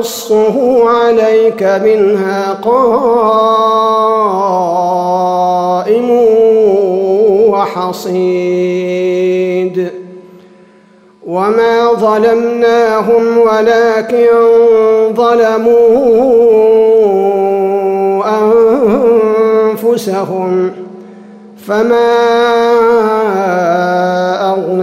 نقصه عليك منها قائم وحصيد. وما ظلمناهم ولكن ظلموا أنفسهم. فما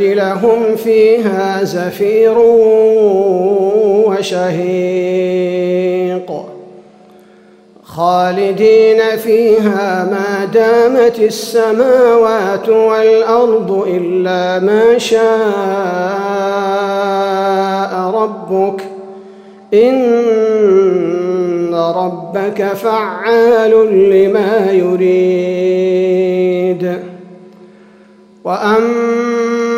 لهم فيها زفير وشهيق. خالدين فيها ما دامت السماوات والأرض إلا ما شاء ربك. إن ربك فعال لما يريد.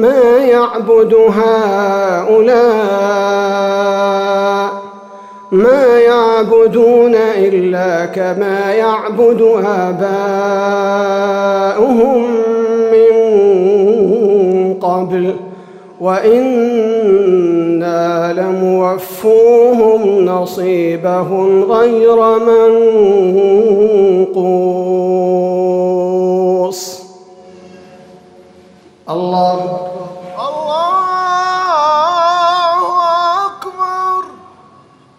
ما يعبد هؤلاء ما يعبدون إلا كما يعبد آباؤهم من قبل وإنا لموفوهم نصيبهم غير منقوص. الله